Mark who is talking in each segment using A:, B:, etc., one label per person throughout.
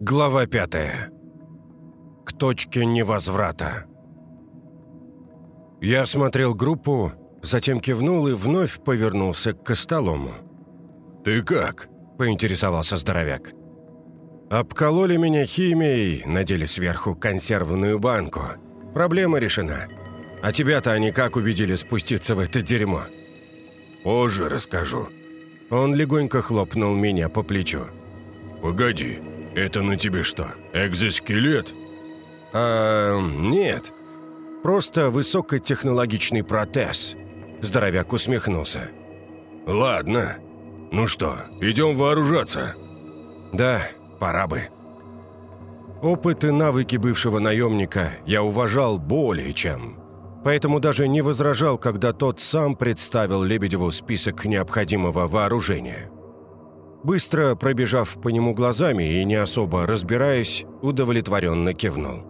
A: Глава пятая. К точке невозврата. Я осмотрел группу, затем кивнул и вновь повернулся к Костолому.
B: «Ты как?»
A: – поинтересовался здоровяк. «Обкололи меня химией, надели сверху консервную банку. Проблема решена. А тебя-то они как убедили спуститься в это дерьмо?»
B: «Позже расскажу».
A: Он легонько хлопнул меня по плечу.
B: «Погоди, это на тебе что, экзоскелет?»
A: «А, нет. Просто высокотехнологичный протез». Здоровяк усмехнулся.
B: «Ладно. Ну что, идем вооружаться?»
A: «Да, пора бы». Опыт и навыки бывшего наемника я уважал более чем. Поэтому даже не возражал, когда тот сам представил Лебедеву список необходимого вооружения. Быстро пробежав по нему глазами и не особо разбираясь, удовлетворенно кивнул.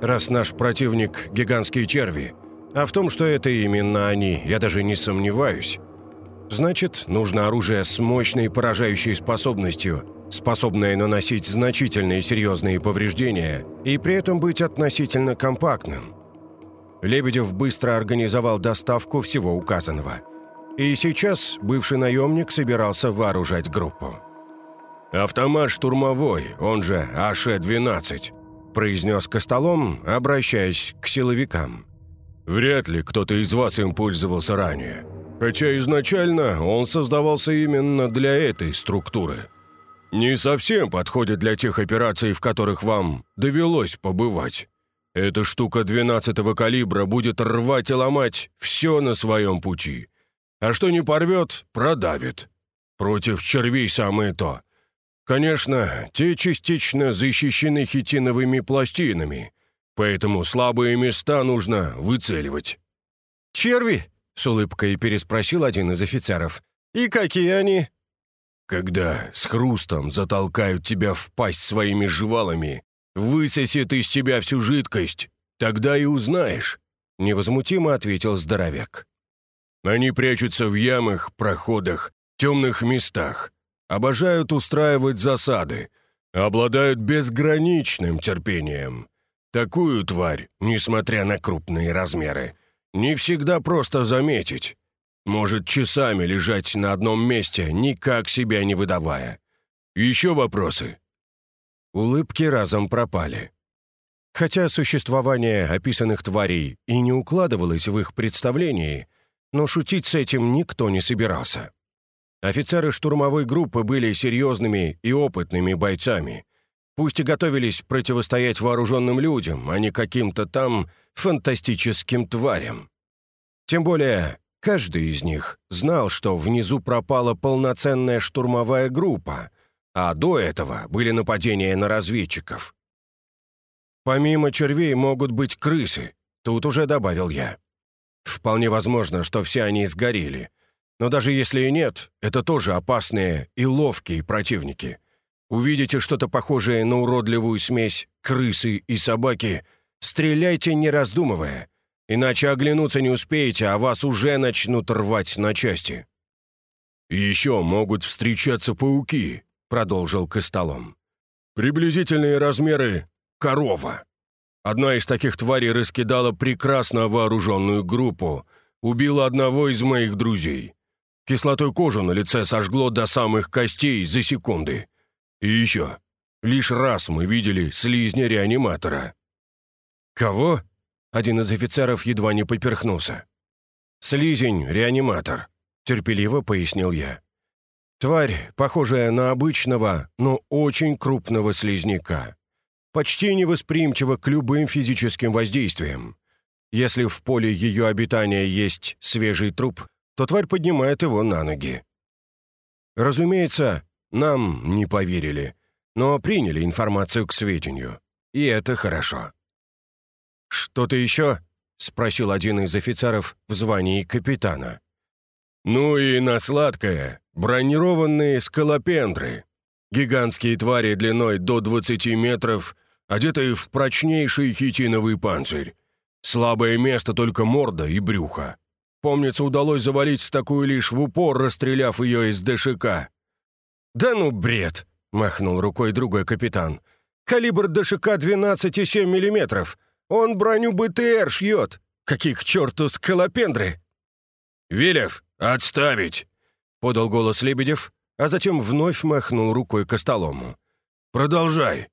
A: «Раз наш противник – гигантские черви, а в том, что это именно они, я даже не сомневаюсь, значит, нужно оружие с мощной поражающей способностью, способное наносить значительные серьезные повреждения и при этом быть относительно компактным. Лебедев быстро организовал доставку всего указанного – и сейчас бывший наемник собирался вооружать группу.
B: «Автомат штурмовой, он же АШ-12», произнес Костолом, обращаясь к силовикам. «Вряд ли кто-то из вас им пользовался ранее. Хотя изначально он создавался именно для этой структуры. Не совсем подходит для тех операций, в которых вам довелось побывать. Эта штука 12-го калибра будет рвать и ломать все на своем пути» а что не порвет, продавит. Против червей самое то. Конечно, те частично защищены хитиновыми пластинами, поэтому слабые места нужно выцеливать».
A: «Черви?» — с улыбкой переспросил один из офицеров. «И какие они?»
B: «Когда с хрустом затолкают тебя в пасть своими жевалами, высосет из тебя всю жидкость, тогда и узнаешь», — невозмутимо ответил здоровяк. Они прячутся в ямах, проходах, темных местах, обожают устраивать засады, обладают безграничным терпением. Такую тварь, несмотря на крупные размеры, не всегда просто заметить. Может часами лежать на одном месте, никак себя не выдавая. Еще вопросы?»
A: Улыбки разом пропали. Хотя существование описанных тварей и не укладывалось в их представлении, но шутить с этим никто не собирался. Офицеры штурмовой группы были серьезными и опытными бойцами. Пусть и готовились противостоять вооруженным людям, а не каким-то там фантастическим тварям. Тем более, каждый из них знал, что внизу пропала полноценная штурмовая группа, а до этого были нападения на разведчиков. Помимо червей могут быть крысы, тут уже добавил я. Вполне возможно, что все они сгорели. Но даже если и нет, это тоже опасные и ловкие противники. Увидите что-то похожее на уродливую смесь крысы и собаки, стреляйте не раздумывая, иначе оглянуться не успеете, а вас уже начнут рвать на части.
B: «Еще могут встречаться пауки», — продолжил Костолом. «Приблизительные размеры — корова. Одна из таких тварей раскидала прекрасно вооруженную группу, убила одного из моих друзей. Кислотой кожу на лице сожгло до самых костей за секунды. И еще. Лишь раз мы видели слизня-реаниматора.
A: «Кого?» Один из офицеров едва не поперхнулся. «Слизень-реаниматор», — терпеливо пояснил я. «Тварь, похожая на обычного, но очень крупного слизняка почти невосприимчива к любым физическим воздействиям. Если в поле ее обитания есть свежий труп, то тварь поднимает его на ноги. Разумеется, нам не поверили, но приняли информацию к сведению. И это хорошо. «Что-то еще?» — спросил один из офицеров в звании капитана.
B: «Ну и на сладкое. Бронированные скалопендры. Гигантские твари длиной до 20 метров одетые в прочнейший хитиновый панцирь. Слабое место только морда и брюхо. Помнится, удалось завалить такую лишь в упор, расстреляв ее из ДШК.
A: «Да ну бред!» — махнул рукой другой капитан. «Калибр ДШК 12,7 миллиметров. Он броню БТР шьет. Какие к черту скалопендры!»
B: «Вилев, отставить!» — подал голос Лебедев, а затем вновь махнул рукой к столому. «Продолжай!»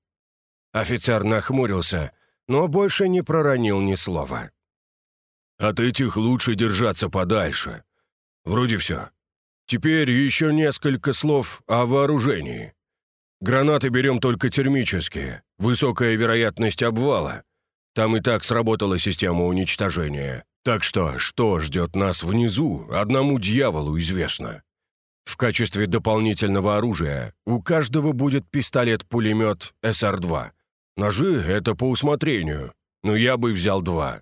A: Офицер нахмурился, но больше не проронил ни слова.
B: «От этих лучше держаться подальше. Вроде все. Теперь еще несколько слов о вооружении. Гранаты берем только термические, высокая вероятность обвала. Там и так сработала система уничтожения. Так что, что ждет нас внизу, одному дьяволу известно. В качестве дополнительного оружия у каждого будет пистолет-пулемет СР-2. Ножи — это по усмотрению, но я бы взял два».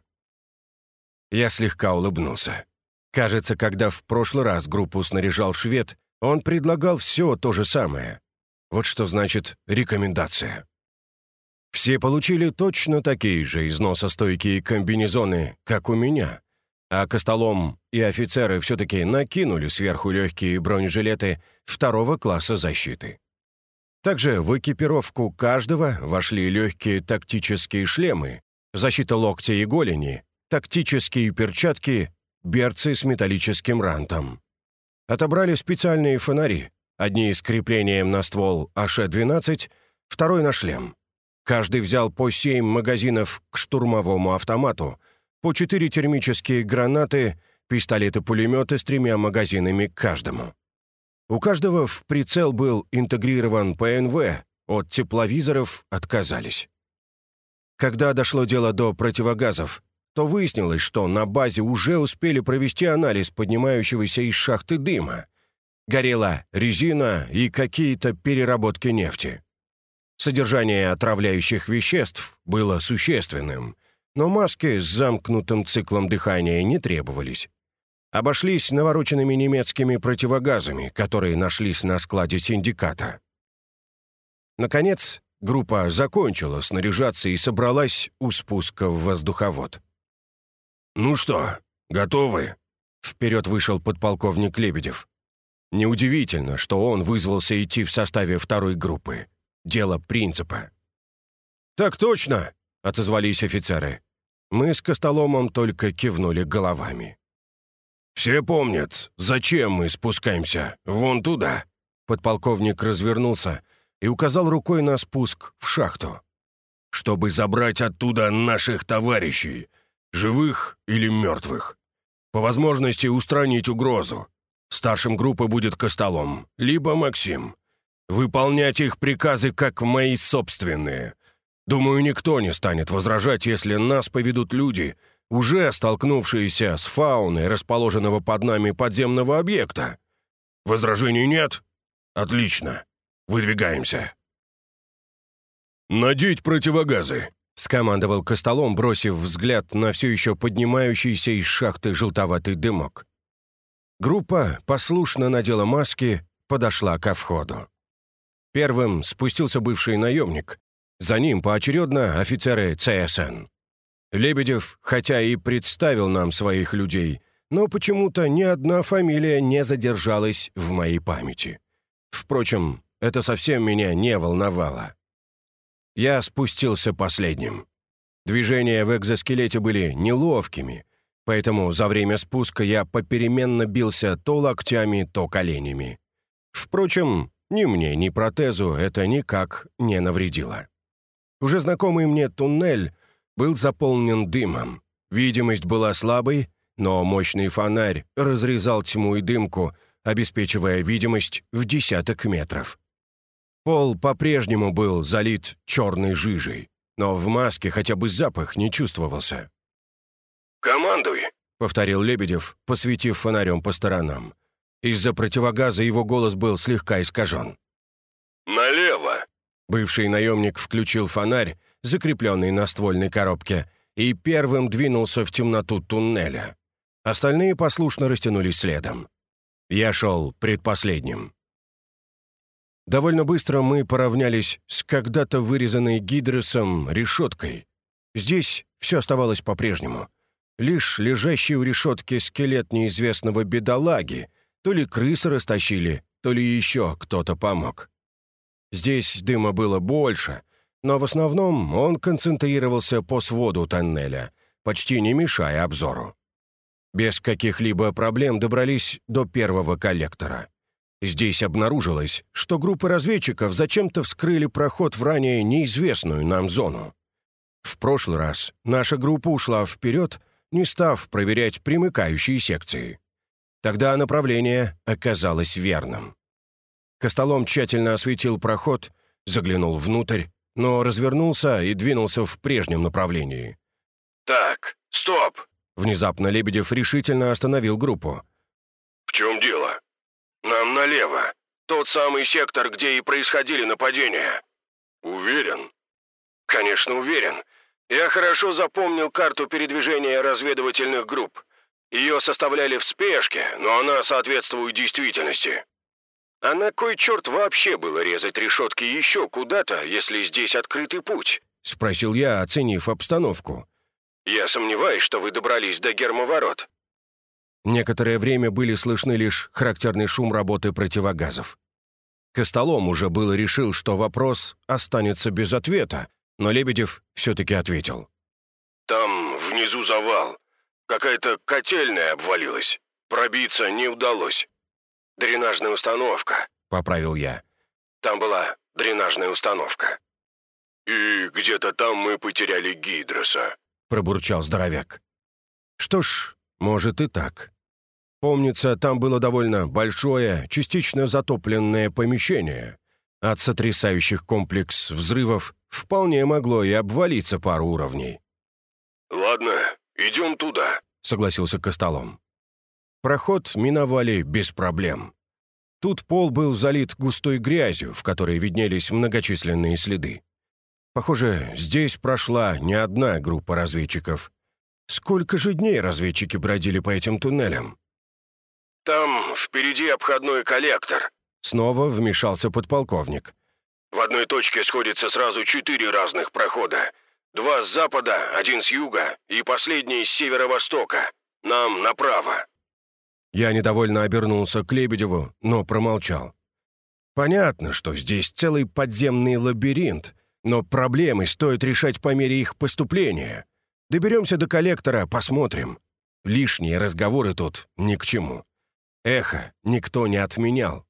A: Я слегка улыбнулся. Кажется, когда в прошлый раз группу снаряжал швед, он предлагал все то же самое. Вот что значит рекомендация. Все получили точно такие же износостойкие комбинезоны, как у меня, а Костолом и офицеры все-таки накинули сверху легкие бронежилеты второго класса защиты. Также в экипировку каждого вошли легкие тактические шлемы, защита локтя и голени, тактические перчатки, берцы с металлическим рантом. Отобрали специальные фонари, одни с креплением на ствол АШ-12, второй на шлем. Каждый взял по 7 магазинов к штурмовому автомату — по четыре термические гранаты, пистолеты-пулеметы с тремя магазинами к каждому. У каждого в прицел был интегрирован ПНВ, от тепловизоров отказались. Когда дошло дело до противогазов, то выяснилось, что на базе уже успели провести анализ поднимающегося из шахты дыма. Горела резина и какие-то переработки нефти. Содержание отравляющих веществ было существенным, но маски с замкнутым циклом дыхания не требовались. Обошлись навороченными немецкими противогазами, которые нашлись на складе синдиката. Наконец, группа закончила снаряжаться и собралась у спуска в воздуховод.
B: «Ну что, готовы?»
A: Вперед вышел подполковник Лебедев. Неудивительно, что он вызвался идти в составе второй группы. Дело принципа. «Так точно!» — отозвались офицеры. Мы с Костоломом только кивнули головами.
B: «Все помнят, зачем мы спускаемся вон туда?»
A: Подполковник развернулся и указал рукой на спуск в шахту.
B: «Чтобы забрать оттуда наших товарищей, живых или мертвых. По возможности устранить угрозу. Старшим группы будет Костолом, либо Максим. Выполнять их приказы как мои собственные. Думаю, никто не станет возражать, если нас поведут люди, уже столкнувшиеся с фауной расположенного под нами подземного объекта. Возражений нет? Отлично. Выдвигаемся. «Надеть противогазы», — скомандовал Костолом, бросив взгляд на все еще поднимающийся из шахты желтоватый дымок. Группа послушно надела маски, подошла ко входу. Первым спустился бывший наемник, за ним поочередно офицеры ЦСН. Лебедев, хотя и представил нам своих людей, но почему-то ни одна фамилия не задержалась в моей памяти. Впрочем, это совсем меня не волновало. Я спустился последним. Движения в экзоскелете были неловкими, поэтому за время спуска я попеременно бился то локтями, то коленями. Впрочем, ни мне, ни протезу это никак не навредило. Уже знакомый мне туннель был заполнен дымом. Видимость была слабой, но мощный фонарь разрезал тьму и дымку, обеспечивая видимость в десяток метров. Пол по-прежнему был залит черной жижей, но в маске хотя бы запах не чувствовался. «Командуй», —
A: повторил Лебедев, посветив фонарем по сторонам. Из-за противогаза его голос был слегка искажен.
B: «Налево!»
A: Бывший наемник включил фонарь, закрепленный на ствольной коробке, и первым двинулся в темноту туннеля. Остальные послушно растянулись следом. Я шел предпоследним. Довольно быстро мы поравнялись с когда-то вырезанной гидросом решеткой. Здесь все оставалось по-прежнему. Лишь лежащий у решетки скелет неизвестного бедолаги, то ли крысы растащили, то ли еще кто-то помог. Здесь дыма было больше, но в основном он концентрировался по своду тоннеля, почти не мешая обзору. Без каких-либо проблем добрались до первого коллектора. Здесь обнаружилось, что группы разведчиков зачем-то вскрыли проход в ранее неизвестную нам зону. В прошлый раз наша группа ушла вперед, не став проверять примыкающие секции. Тогда направление оказалось верным. Костолом тщательно осветил проход, заглянул внутрь, но развернулся и двинулся в прежнем направлении.
B: «Так, стоп!»
A: Внезапно Лебедев решительно остановил группу.
B: «В чем дело?» «Нам налево. Тот самый сектор, где и происходили нападения». «Уверен?» «Конечно, уверен. Я хорошо запомнил карту передвижения разведывательных групп. Ее составляли в спешке, но она соответствует действительности. А на кой черт вообще было резать решетки еще куда-то, если здесь открытый путь?»
A: — спросил я, оценив обстановку.
B: «Я сомневаюсь, что вы добрались до гермоворот».
A: Некоторое время были слышны лишь характерный шум работы противогазов. Костолом уже было решил, что вопрос останется без ответа, но Лебедев все-таки ответил.
B: «Там внизу завал. Какая-то котельная обвалилась. Пробиться не удалось. Дренажная установка», — поправил я. «Там была дренажная установка». «И где-то там мы потеряли Гидроса»,
A: пробурчал здоровяк. «Что ж, может и так. Помнится, там было довольно большое, частично затопленное помещение. От сотрясающих комплекс взрывов вполне могло и обвалиться пару уровней».
B: «Ладно, идем туда», — согласился Костолом.
A: Проход миновали без проблем. Тут пол был залит густой грязью, в которой виднелись многочисленные следы. Похоже, здесь прошла не одна группа разведчиков. Сколько же дней разведчики бродили по этим туннелям?
B: «Там впереди обходной коллектор», —
A: снова вмешался подполковник.
B: «В одной точке сходятся сразу четыре разных прохода. Два с запада, один с юга и последний с северо-востока. Нам направо».
A: Я недовольно обернулся к Лебедеву, но промолчал. Понятно, что здесь целый подземный лабиринт, но проблемы стоит решать по мере их поступления. Доберемся до коллектора, посмотрим. Лишние разговоры тут ни к чему. Эхо никто не отменял.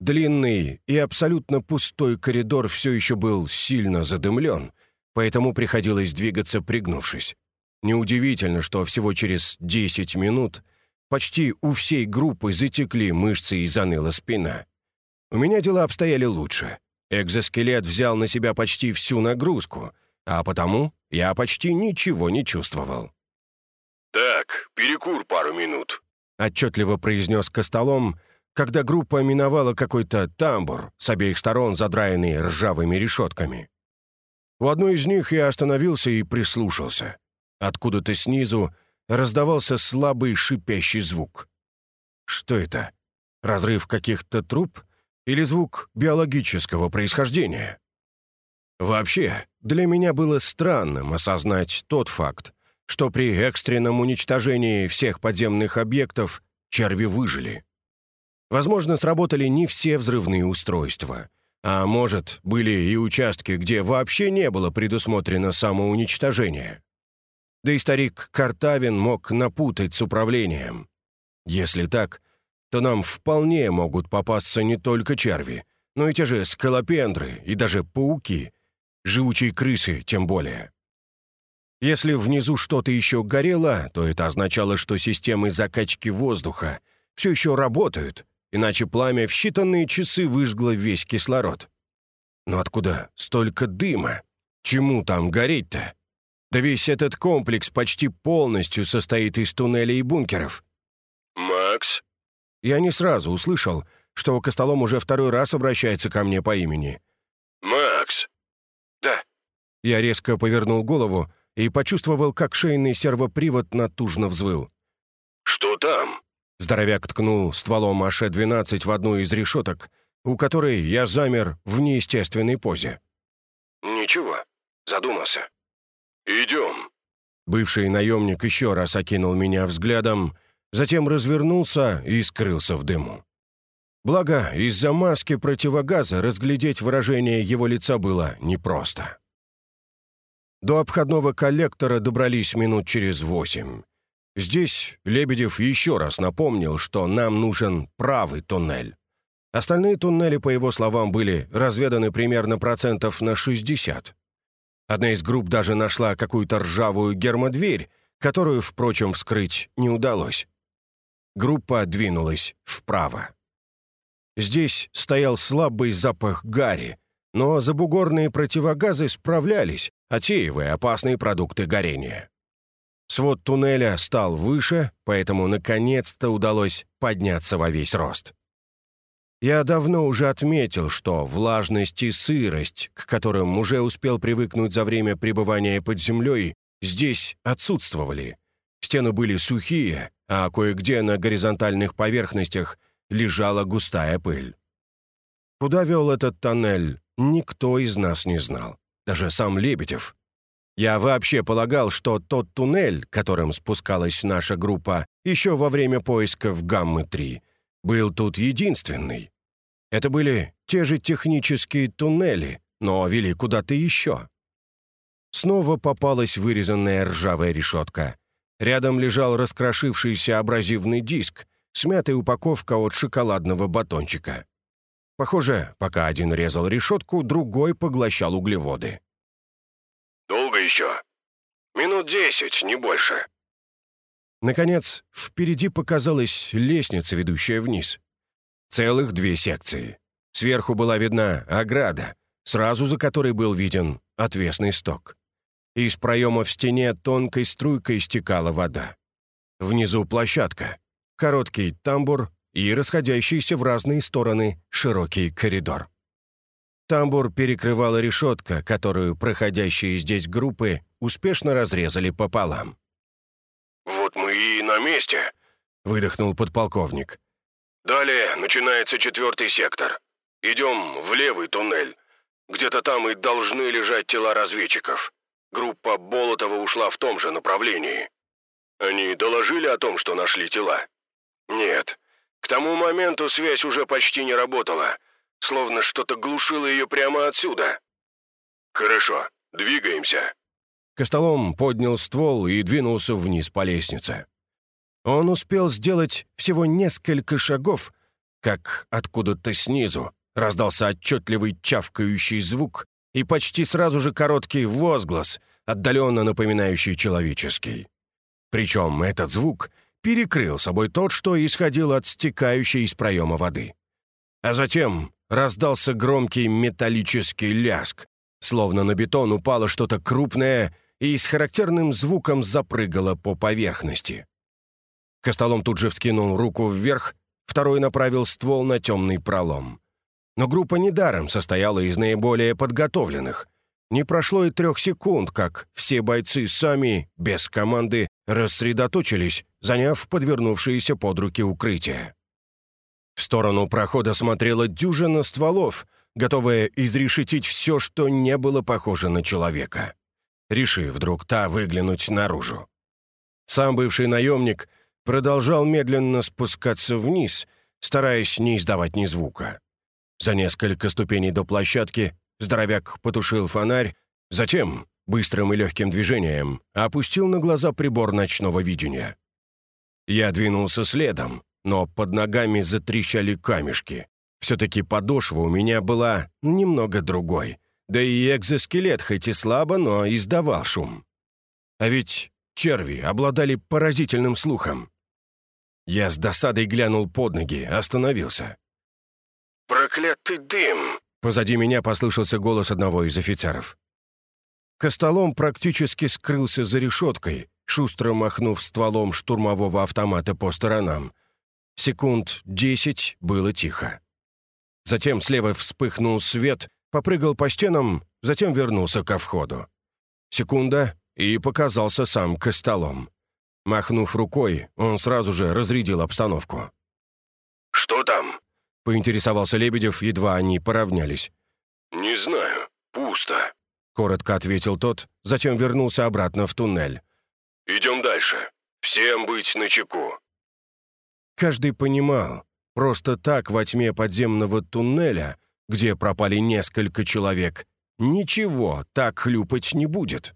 A: Длинный и абсолютно пустой коридор все еще был сильно задымлен, поэтому приходилось двигаться пригнувшись. Неудивительно, что всего через 10 минут почти у всей группы затекли мышцы и заныла спина. У меня дела обстояли лучше. Экзоскелет взял на себя почти всю нагрузку, а потому я почти ничего не чувствовал.
B: «Так, перекур пару минут», —
A: отчетливо произнес Костолом, когда группа миновала какой-то тамбур с обеих сторон задраенный ржавыми решетками. У одной из них я остановился и прислушался. Откуда-то снизу раздавался слабый шипящий звук. Что это? Разрыв каких-то труб? или звук биологического происхождения. Вообще, для меня было странным осознать тот факт, что при экстренном уничтожении всех подземных объектов черви выжили. Возможно, сработали не все взрывные устройства, а может, были и участки, где вообще не было предусмотрено самоуничтожение. Да и старик Картавин мог напутать с управлением. Если так, то нам вполне могут попасться не только черви, но и те же скалопендры и даже пауки, живучие крысы тем более. Если внизу что-то еще горело, то это означало, что системы закачки воздуха все еще работают, иначе пламя в считанные часы выжгло весь кислород. Но откуда столько дыма? Чему там гореть-то? Да весь этот комплекс почти полностью состоит из туннелей и бункеров.
B: «Макс?»
A: Я не сразу услышал, что Костолом уже второй раз обращается ко мне по имени.
B: «Макс!» «Да».
A: Я резко повернул голову и почувствовал, как шейный сервопривод натужно взвыл.
B: «Что там?»
A: Здоровяк ткнул стволом АШ-12 в одну из решеток, у которой я замер в неестественной позе.
B: «Ничего, задумался. Идем».
A: Бывший наемник еще раз окинул меня взглядом затем развернулся и скрылся в дыму. Благо, из-за маски противогаза разглядеть выражение его лица было непросто. До обходного коллектора добрались минут через восемь. Здесь Лебедев еще раз напомнил, что нам нужен правый туннель. Остальные туннели, по его словам, были разведаны примерно процентов на 60. Одна из групп даже нашла какую-то ржавую гермодверь, которую, впрочем, вскрыть не удалось. Группа двинулась вправо. Здесь стоял слабый запах гари, но забугорные противогазы справлялись, отсеивая опасные продукты горения. Свод туннеля стал выше, поэтому наконец-то удалось подняться во весь рост. Я давно уже отметил, что влажность и сырость, к которым уже успел привыкнуть за время пребывания под землей, здесь отсутствовали. Стены были сухие, а кое-где на горизонтальных поверхностях лежала густая пыль. Куда вел этот тоннель, никто из нас не знал. Даже сам Лебедев. Я вообще полагал, что тот туннель, которым спускалась наша группа еще во время поисков Гаммы-3, был тут единственный. Это были те же технические туннели, но вели куда-то еще. Снова попалась вырезанная ржавая решетка. Рядом лежал раскрошившийся абразивный диск, смятая упаковка от шоколадного батончика. Похоже, пока один резал решетку, другой поглощал углеводы.
B: «Долго еще?» «Минут десять, не больше».
A: Наконец, впереди показалась лестница, ведущая вниз. Целых две секции. Сверху была видна ограда, сразу за которой был виден отвесный сток. Из проема в стене тонкой струйкой стекала вода. Внизу площадка, короткий тамбур и расходящийся в разные стороны широкий коридор. Тамбур перекрывала решетка, которую проходящие здесь группы успешно разрезали пополам.
B: «Вот мы и на месте», — выдохнул подполковник. Далее начинается четвертый сектор. Идем в левый туннель. Где-то там и должны лежать тела разведчиков. Группа Болотова ушла в том же направлении. Они доложили о том, что нашли тела? Нет. К тому моменту связь уже почти не работала. Словно что-то глушило ее прямо отсюда. Хорошо, двигаемся.
A: Костолом поднял ствол и двинулся вниз по лестнице. Он успел сделать всего несколько шагов, как откуда-то снизу раздался отчетливый чавкающий звук и почти сразу же короткий возглас, отдаленно напоминающий человеческий. Причем этот звук перекрыл собой тот, что исходил от стекающей из проема воды. А затем раздался громкий металлический ляск, словно на бетон упало что-то крупное и с характерным звуком запрыгало по поверхности. Костолом тут же вскинул руку вверх, второй направил ствол на темный пролом. Но группа недаром состояла из наиболее подготовленных. Не прошло и трех секунд, как все бойцы сами, без команды, рассредоточились, заняв подвернувшиеся под руки укрытия. В сторону прохода смотрела дюжина стволов, готовая изрешетить все, что не было похоже на человека. Решив вдруг та выглянуть наружу. Сам бывший наемник — продолжал медленно спускаться вниз, стараясь не издавать ни звука. За несколько ступеней до площадки здоровяк потушил фонарь, затем, быстрым и легким движением, опустил на глаза прибор ночного видения. Я двинулся следом, но под ногами затрещали камешки. Все-таки подошва у меня была немного другой, да и экзоскелет хоть и слабо, но издавал шум. А ведь черви обладали поразительным слухом. Я с досадой глянул под ноги, остановился.
B: «Проклятый дым!»
A: Позади меня послышался голос одного из офицеров. Костолом практически скрылся за решеткой, шустро махнув стволом штурмового автомата по сторонам. Секунд десять было тихо. Затем слева вспыхнул свет, попрыгал по стенам, затем вернулся ко входу. Секунда, и показался сам Костолом. Махнув рукой, он сразу же разрядил обстановку.
B: «Что там?»
A: — поинтересовался Лебедев, едва они поравнялись.
B: «Не знаю. Пусто», —
A: коротко ответил тот, затем вернулся обратно в туннель.
B: «Идем дальше. Всем быть начеку».
A: Каждый понимал, Просто так во тьме подземного туннеля, где пропали несколько человек, ничего так хлюпать не будет.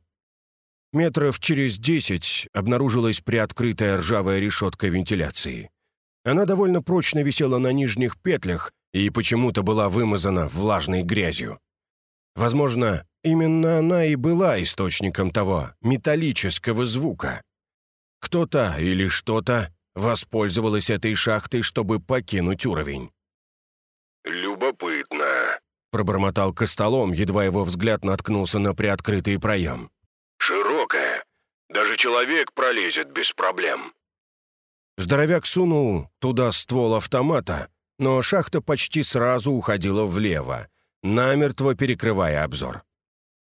A: Метров через десять обнаружилась приоткрытая ржавая решетка вентиляции. Она довольно прочно висела на нижних петлях и почему-то была вымазана влажной грязью. Возможно, именно она и была источником того металлического звука. Кто-то или что-то воспользовалось этой шахтой, чтобы покинуть уровень.
B: «Любопытно», —
A: пробормотал Костолом, едва его взгляд наткнулся на приоткрытый проем.
B: «Широкая. Даже человек пролезет без проблем».
A: Здоровяк сунул туда ствол автомата, но шахта почти сразу уходила влево, намертво перекрывая обзор.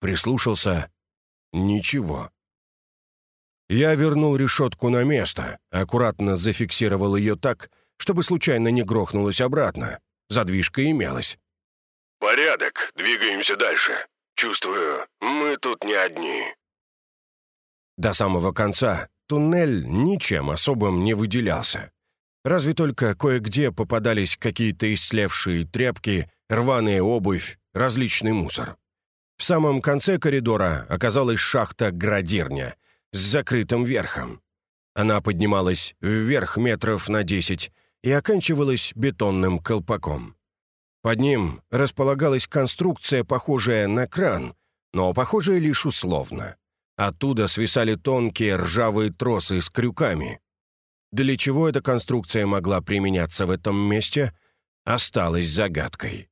A: Прислушался — ничего. Я вернул решетку на место, аккуратно зафиксировал ее так, чтобы случайно не грохнулась обратно. Задвижка имелась.
B: «Порядок, двигаемся дальше. Чувствую, мы тут не одни».
A: До самого конца туннель ничем особым не выделялся. Разве только кое-где попадались какие-то исслевшие тряпки, рваная обувь, различный мусор. В самом конце коридора оказалась шахта-градирня с закрытым верхом. Она поднималась вверх метров на десять и оканчивалась бетонным колпаком. Под ним располагалась конструкция, похожая на кран, но похожая лишь условно. Оттуда свисали тонкие ржавые тросы с крюками. Для чего эта конструкция могла применяться в этом месте, осталось загадкой.